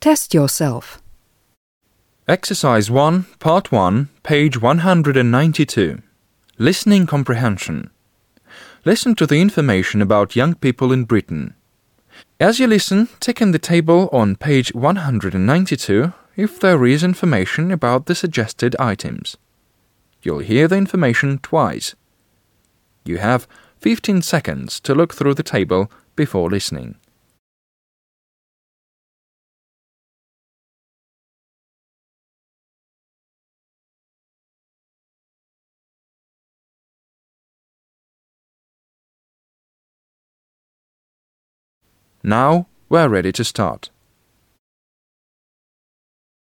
Test yourself. Exercise 1, Part 1, page 192. Listening comprehension. Listen to the information about young people in Britain. As you listen, tick in the table on page 192 if there is information about the suggested items. You'll hear the information twice. You have 15 seconds to look through the table before listening. Now we're ready to start.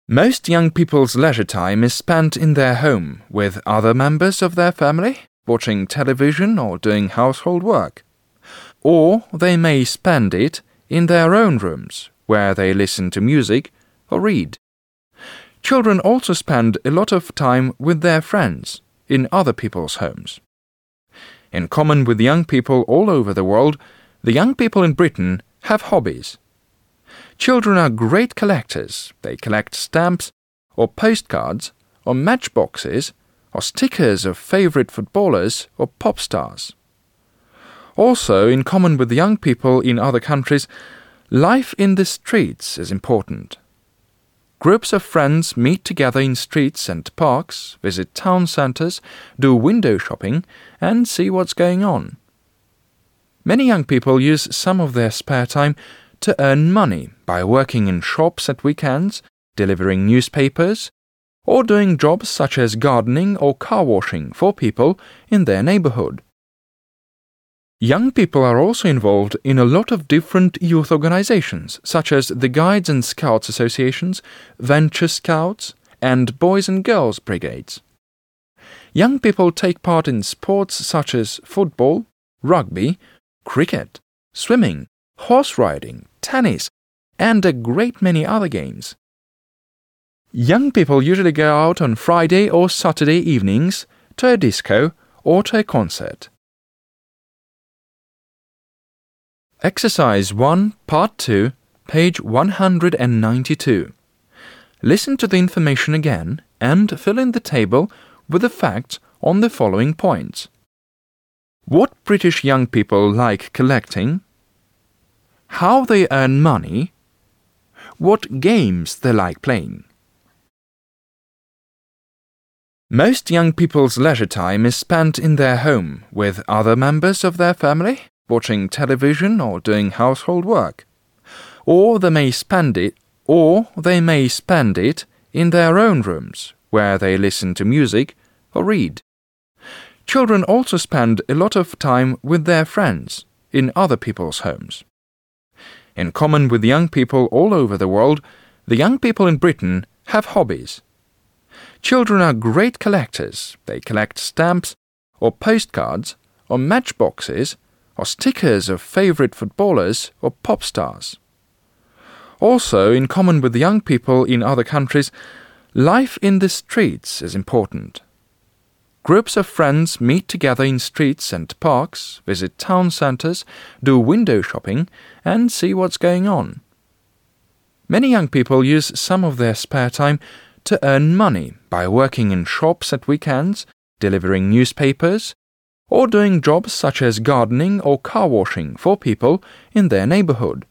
Most young people's leisure time is spent in their home with other members of their family, watching television or doing household work. Or they may spend it in their own rooms, where they listen to music or read. Children also spend a lot of time with their friends in other people's homes. In common with young people all over the world, the young people in Britain have hobbies. Children are great collectors. They collect stamps, or postcards, or matchboxes, or stickers of favorite footballers or pop stars. Also, in common with young people in other countries, life in the streets is important. Groups of friends meet together in streets and parks, visit town centres, do window shopping, and see what's going on. Many young people use some of their spare time to earn money by working in shops at weekends, delivering newspapers, or doing jobs such as gardening or car washing for people in their neighborhood. Young people are also involved in a lot of different youth organizations, such as the Guides and Scouts Associations, Venture Scouts, and Boys and Girls Brigades. Young people take part in sports such as football, rugby, cricket, swimming, horse riding, tennis, and a great many other games. Young people usually go out on Friday or Saturday evenings to a disco or to a concert. Exercise 1, Part 2, page 192. Listen to the information again and fill in the table with the facts on the following points. What British young people like collecting, how they earn money, what games they like playing. Most young people's leisure time is spent in their home with other members of their family, watching television or doing household work. Or they may spend it or they may spend it in their own rooms, where they listen to music or read. Children also spend a lot of time with their friends in other people's homes. In common with young people all over the world, the young people in Britain have hobbies. Children are great collectors. They collect stamps, or postcards, or matchboxes, or stickers of favorite footballers or pop stars. Also, in common with young people in other countries, life in the streets is important. Groups of friends meet together in streets and parks, visit town centres, do window shopping, and see what's going on. Many young people use some of their spare time to earn money by working in shops at weekends, delivering newspapers, or doing jobs such as gardening or car washing for people in their neighborhood.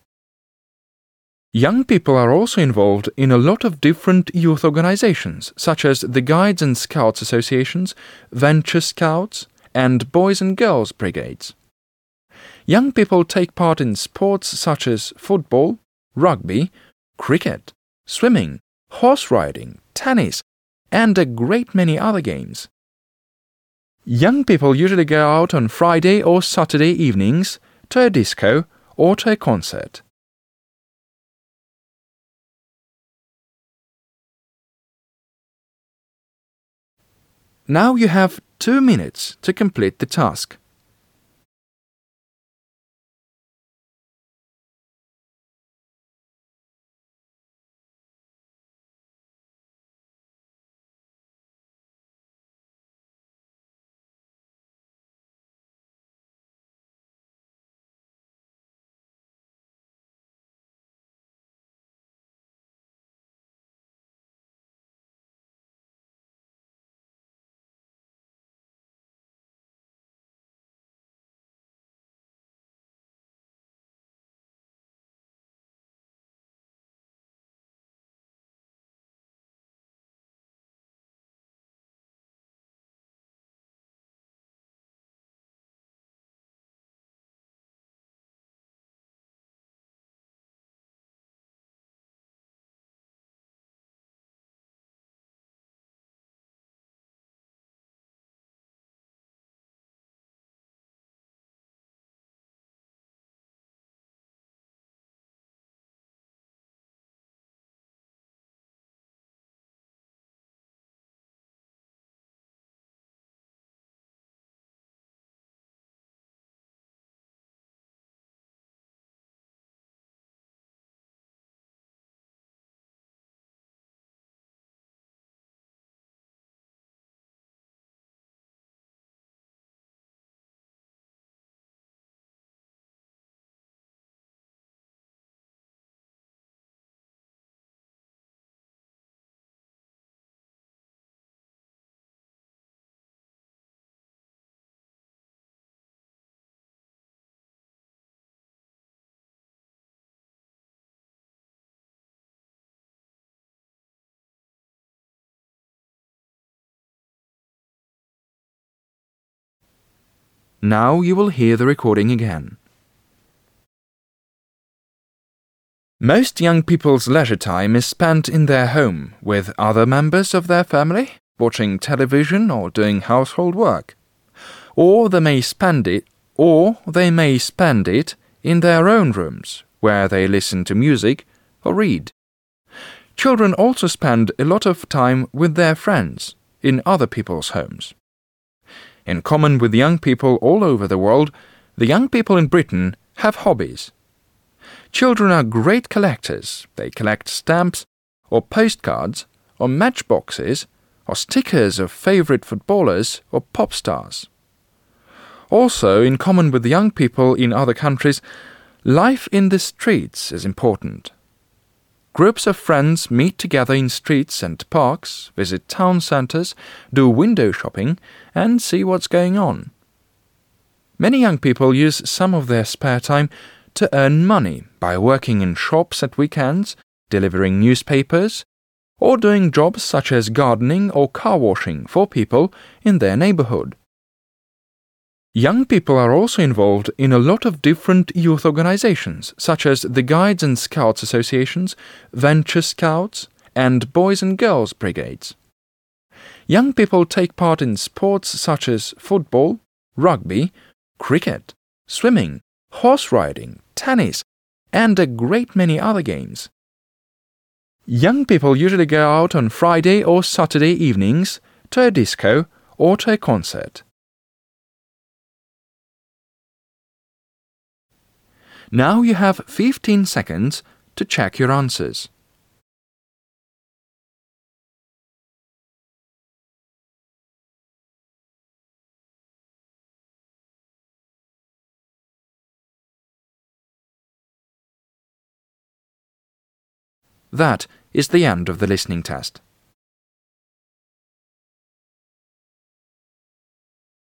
Young people are also involved in a lot of different youth organizations, such as the Guides and Scouts Associations, Venture Scouts, and Boys and Girls Brigades. Young people take part in sports such as football, rugby, cricket, swimming, horse riding, tennis, and a great many other games. Young people usually go out on Friday or Saturday evenings to a disco or to a concert. Now you have two minutes to complete the task. Now you will hear the recording again. Most young people's leisure time is spent in their home with other members of their family, watching television or doing household work. Or they may spend it or they may spend it in their own rooms, where they listen to music or read. Children also spend a lot of time with their friends in other people's homes. In common with young people all over the world, the young people in Britain have hobbies. Children are great collectors. They collect stamps, or postcards, or matchboxes, or stickers of favourite footballers or pop stars. Also, in common with the young people in other countries, life in the streets is important. Groups of friends meet together in streets and parks, visit town centres, do window shopping, and see what's going on. Many young people use some of their spare time to earn money by working in shops at weekends, delivering newspapers, or doing jobs such as gardening or car washing for people in their neighborhood. Young people are also involved in a lot of different youth organizations, such as the Guides and Scouts Associations, Venture Scouts, and Boys and Girls Brigades. Young people take part in sports such as football, rugby, cricket, swimming, horse riding, tennis, and a great many other games. Young people usually go out on Friday or Saturday evenings to a disco or to a concert. Now you have 15 seconds to check your answers. That is the end of the listening test.